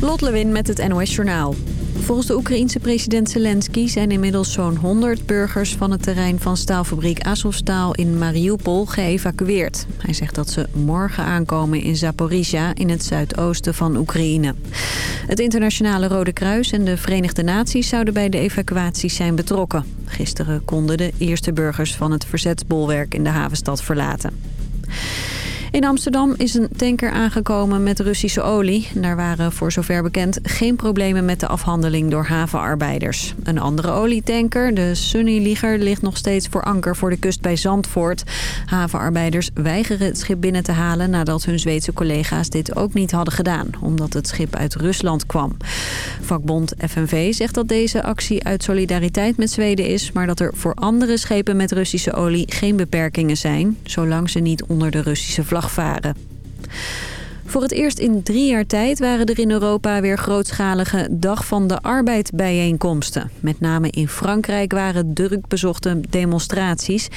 Lot Lewin met het NOS Journaal. Volgens de Oekraïense president Zelensky zijn inmiddels zo'n 100 burgers van het terrein van staalfabriek Azovstaal in Mariupol geëvacueerd. Hij zegt dat ze morgen aankomen in Zaporizhia in het zuidoosten van Oekraïne. Het internationale Rode Kruis en de Verenigde Naties zouden bij de evacuaties zijn betrokken. Gisteren konden de eerste burgers van het verzetsbolwerk in de havenstad verlaten. In Amsterdam is een tanker aangekomen met Russische olie. Daar waren voor zover bekend geen problemen met de afhandeling door havenarbeiders. Een andere olietanker, de Sunny Liger, ligt nog steeds voor anker voor de kust bij Zandvoort. Havenarbeiders weigeren het schip binnen te halen nadat hun Zweedse collega's dit ook niet hadden gedaan. Omdat het schip uit Rusland kwam. Vakbond FNV zegt dat deze actie uit solidariteit met Zweden is... maar dat er voor andere schepen met Russische olie geen beperkingen zijn... zolang ze niet onder de Russische vlag dag varen. Voor het eerst in drie jaar tijd waren er in Europa weer grootschalige Dag van de Arbeid bijeenkomsten. Met name in Frankrijk waren druk bezochte demonstraties.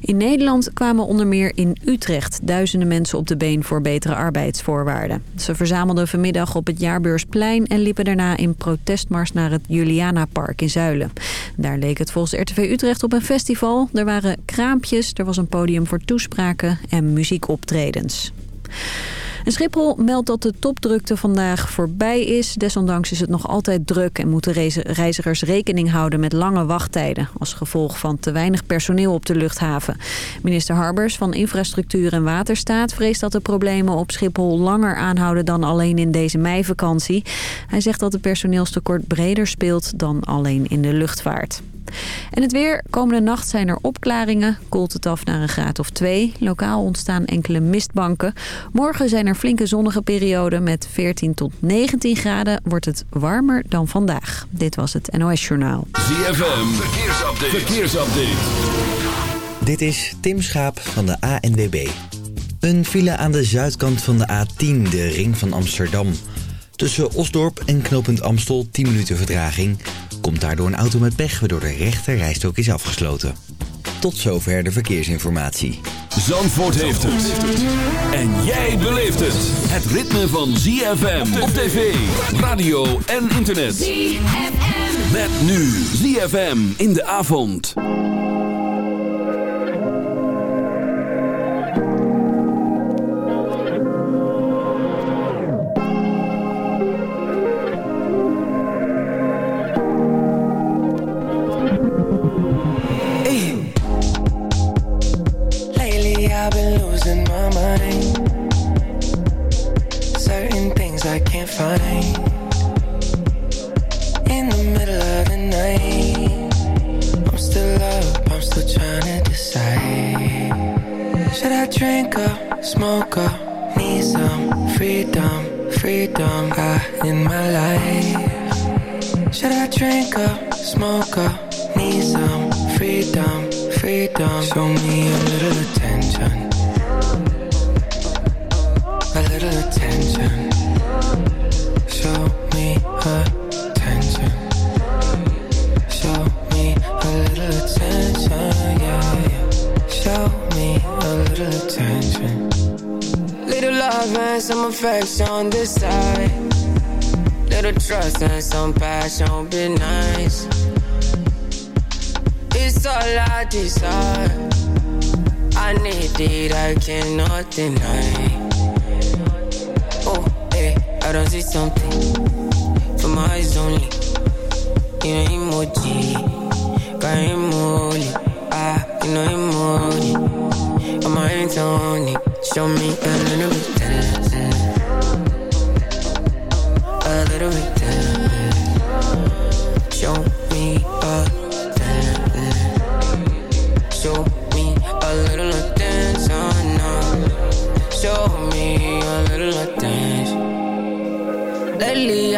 In Nederland kwamen onder meer in Utrecht duizenden mensen op de been voor betere arbeidsvoorwaarden. Ze verzamelden vanmiddag op het Jaarbeursplein en liepen daarna in protestmars naar het Juliana-park in Zuilen. Daar leek het volgens RTV Utrecht op een festival. Er waren kraampjes, er was een podium voor toespraken en muziekoptredens. En Schiphol meldt dat de topdrukte vandaag voorbij is. Desondanks is het nog altijd druk en moeten reizigers rekening houden met lange wachttijden... als gevolg van te weinig personeel op de luchthaven. Minister Harbers van Infrastructuur en Waterstaat vreest dat de problemen op Schiphol langer aanhouden dan alleen in deze meivakantie. Hij zegt dat het personeelstekort breder speelt dan alleen in de luchtvaart. En het weer. Komende nacht zijn er opklaringen. Koelt het af naar een graad of 2. Lokaal ontstaan enkele mistbanken. Morgen zijn er flinke zonnige perioden. Met 14 tot 19 graden wordt het warmer dan vandaag. Dit was het NOS Journaal. ZFM. Verkeersupdate. Verkeersupdate. Dit is Tim Schaap van de ANWB. Een file aan de zuidkant van de A10, de ring van Amsterdam. Tussen Osdorp en knooppunt Amstel 10 minuten vertraging... Komt daardoor een auto met pech, waardoor de rechter rijstok is afgesloten. Tot zover de verkeersinformatie. Zandvoort heeft het. En jij beleeft het. Het ritme van ZFM op tv, radio en internet. ZFM. Met nu ZFM in de avond. In the middle of the night. I'm still up, I'm still trying to decide. Should I drink up, smoke up, need some freedom, freedom I, in my life? Should I drink up, smoke up, need some freedom, freedom? Show me a little attention, a little attention some affection this side. Little trust and some passion be nice. It's all I desire. I need it, I cannot deny. I don't see something for my eyes only. You know emoji, got emoji. Ah, you know emoji. I'm my hands on it. Show me a little bit, a little bit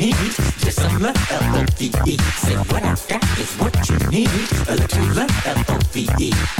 just a some love, L-O-V-E. Say what I've got is what you need. A little love, L-O-V-E.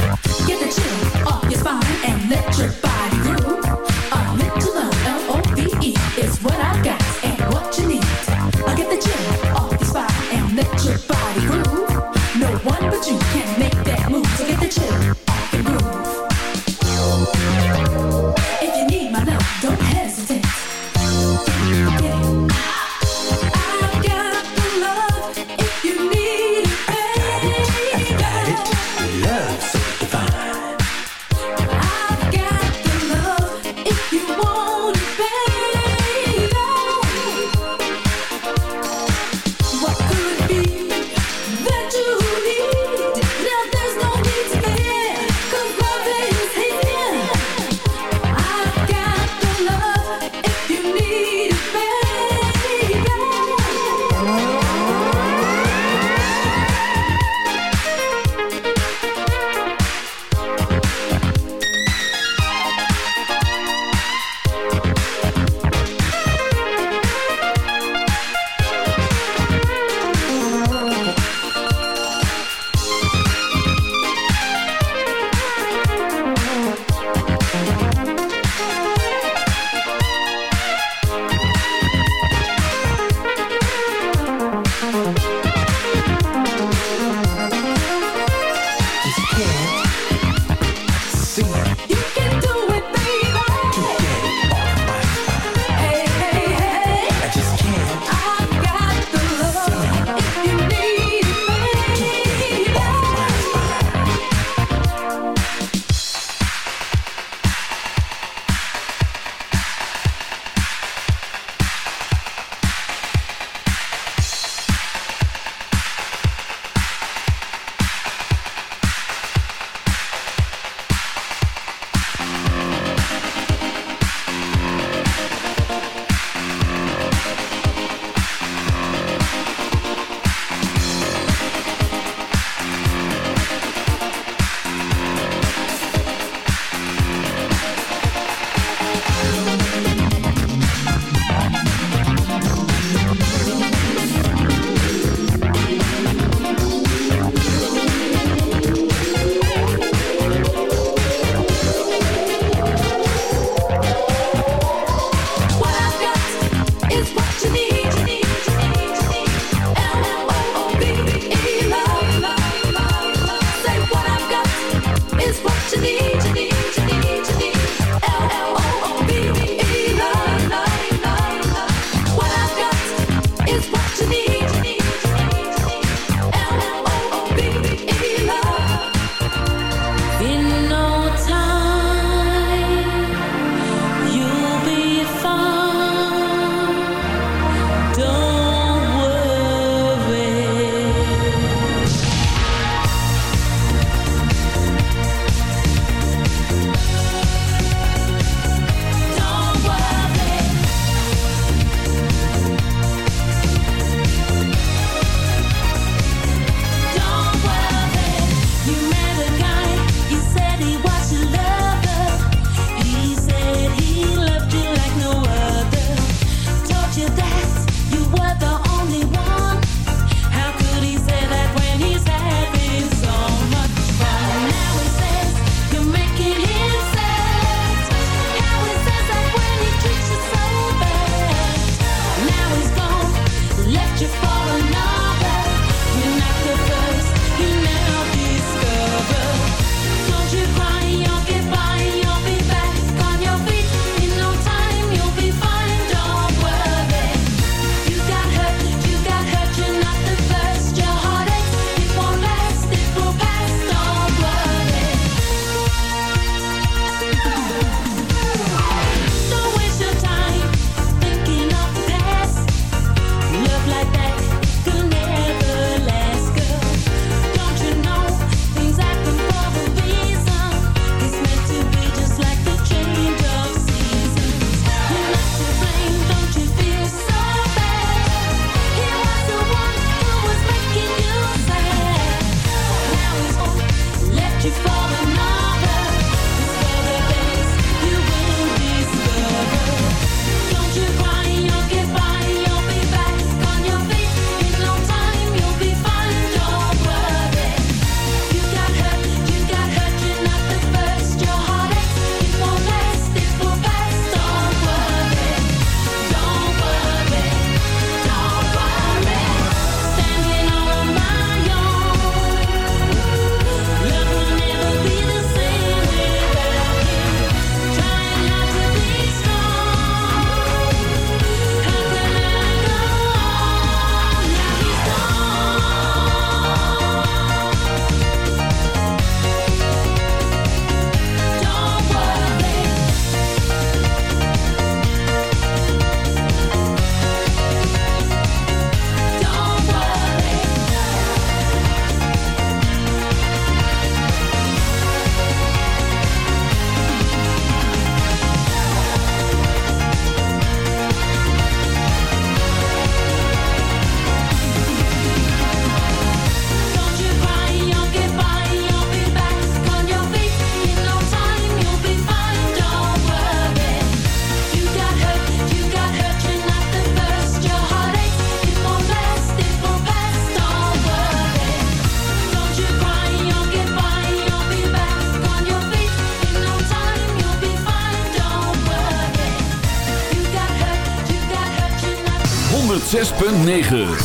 9.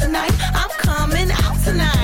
Tonight. I'm coming out tonight.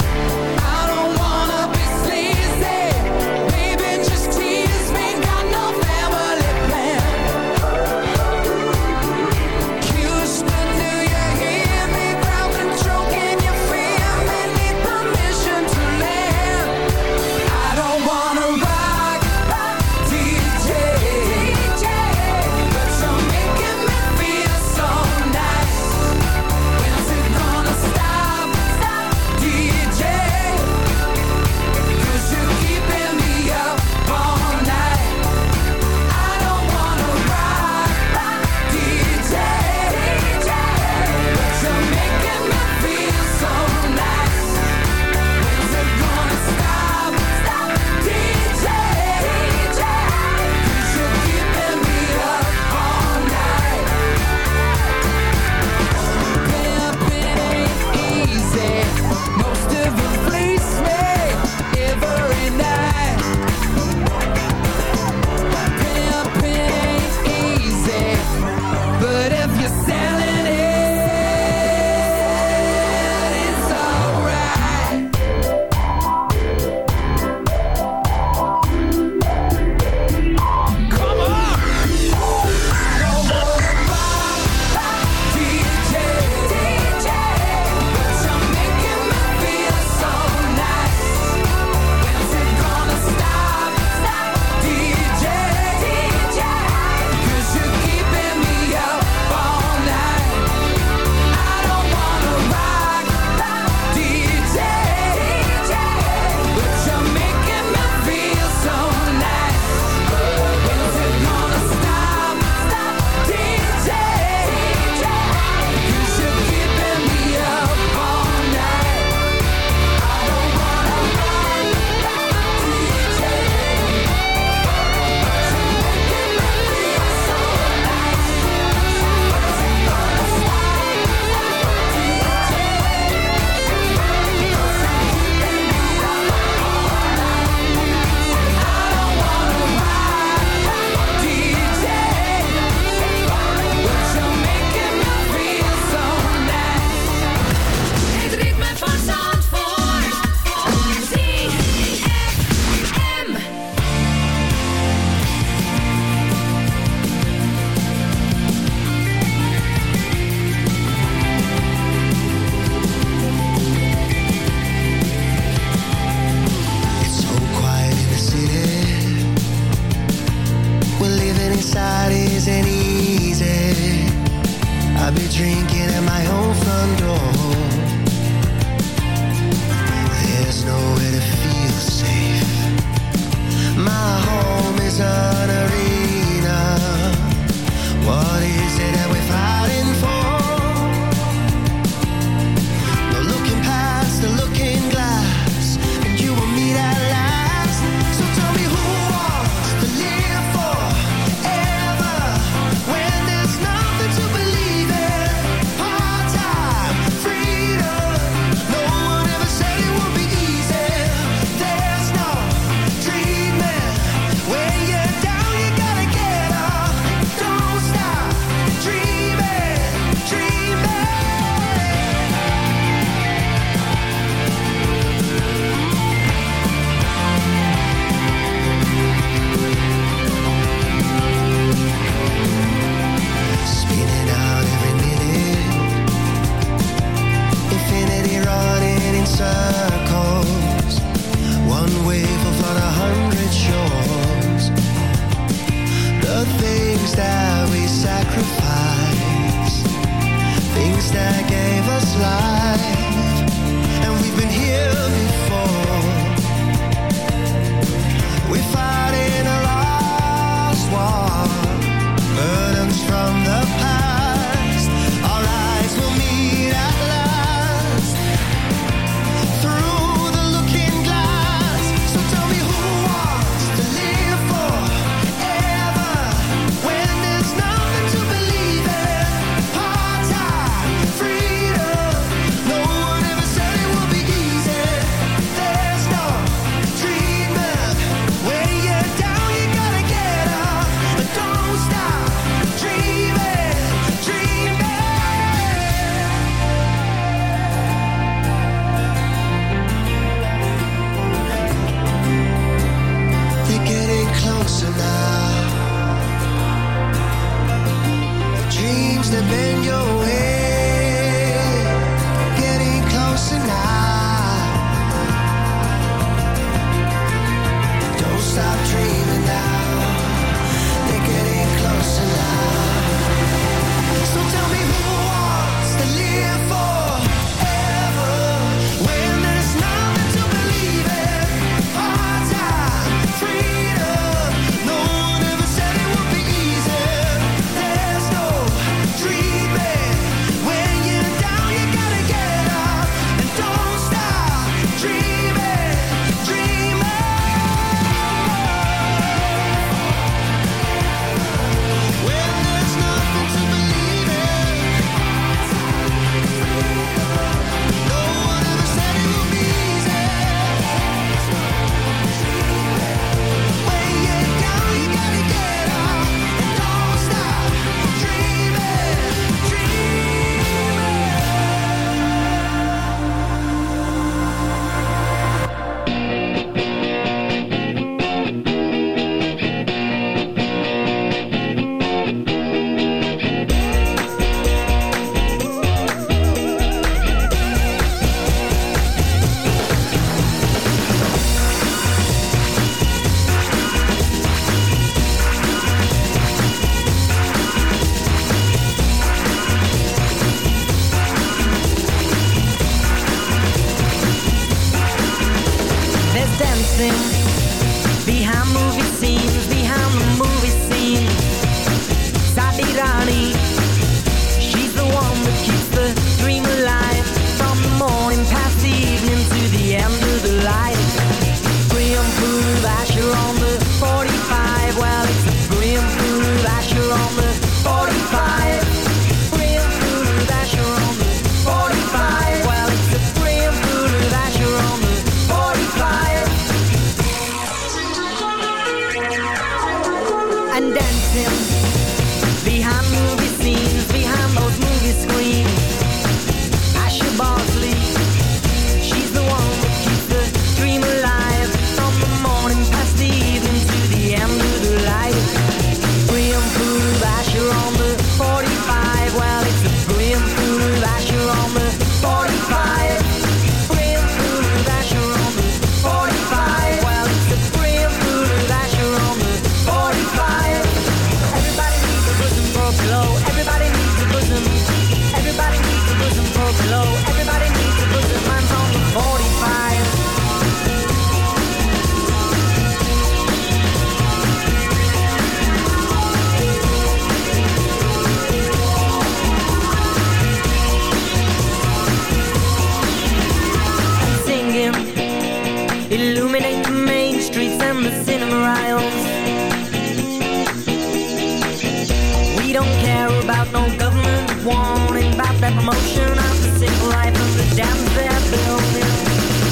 motion of the single life of the damn they're building.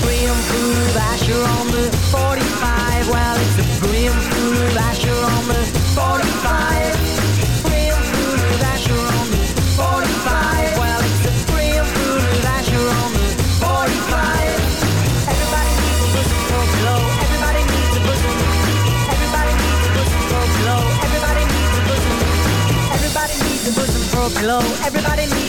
Pre-improved Asher on the 45. Well, it's a pre-improved Asher on the 45. Pre-improved Asher on the 45. Well, it's Asher on the 45. Everybody needs a bosom. Everybody needs a bosom. Everybody needs a bosom. Everybody needs a bosom. Everybody needs a bosom. Everybody needs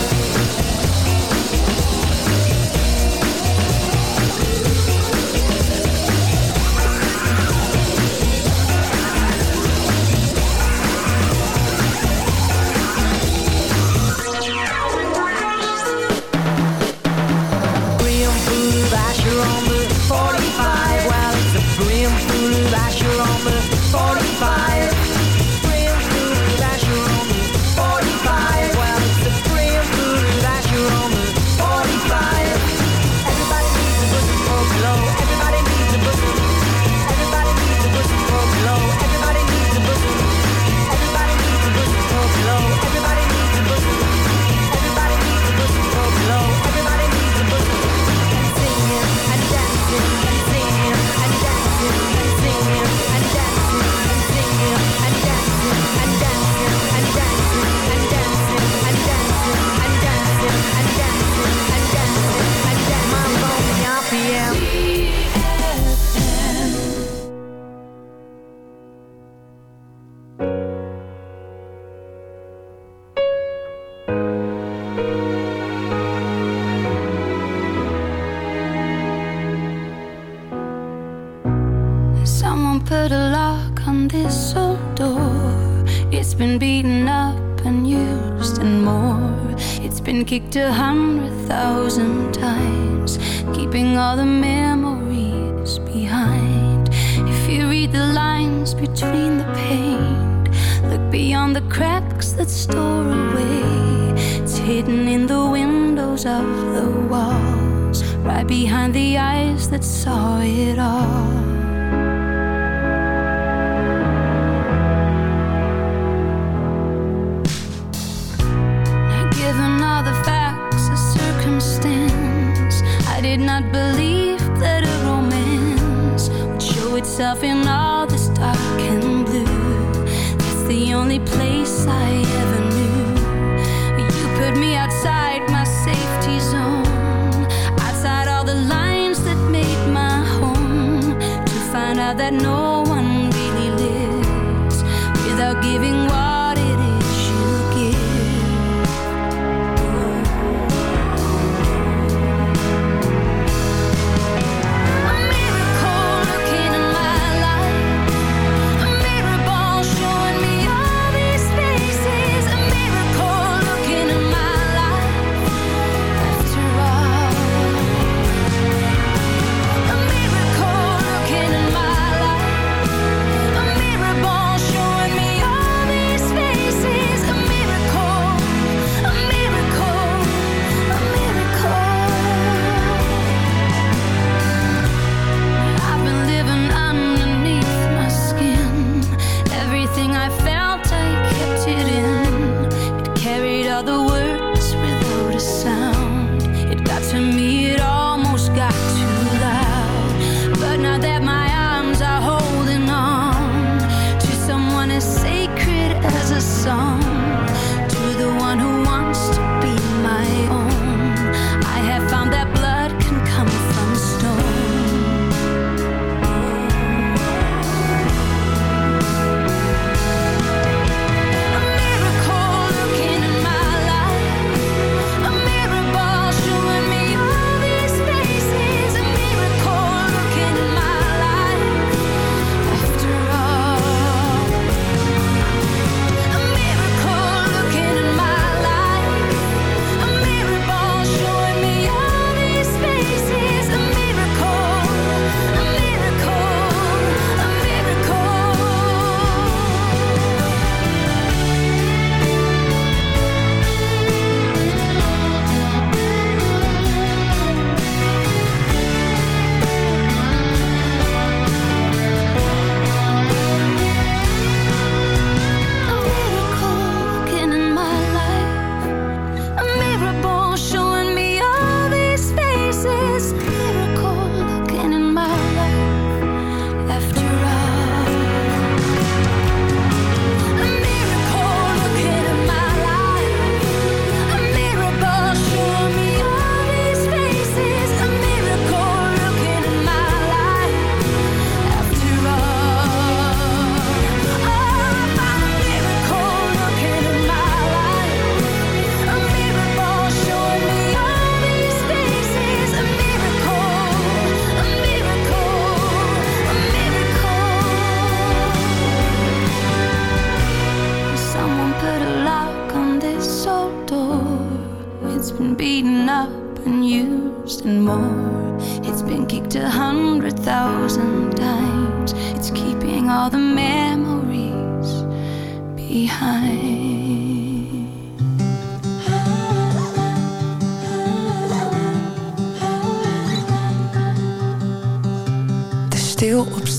that no one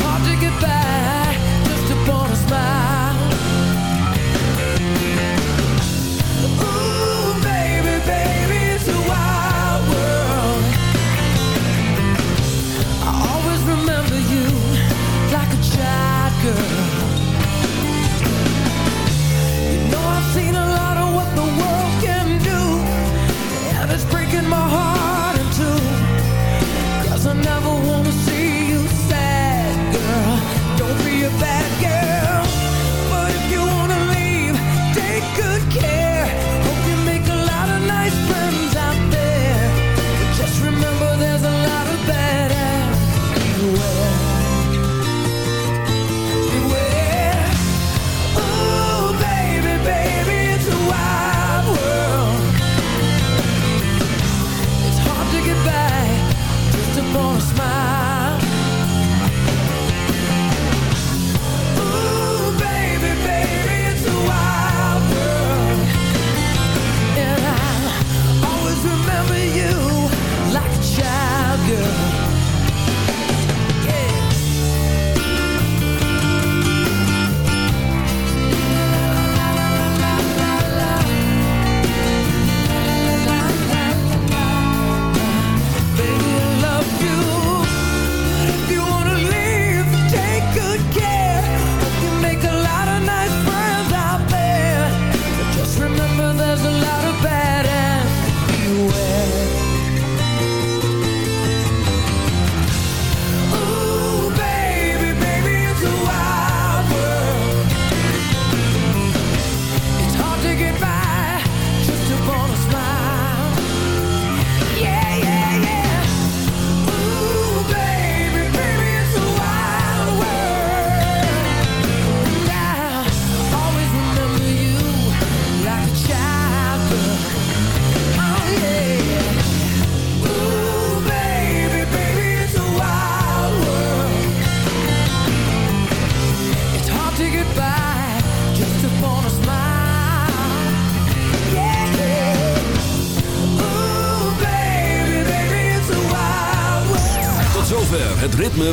To get by just upon a smile.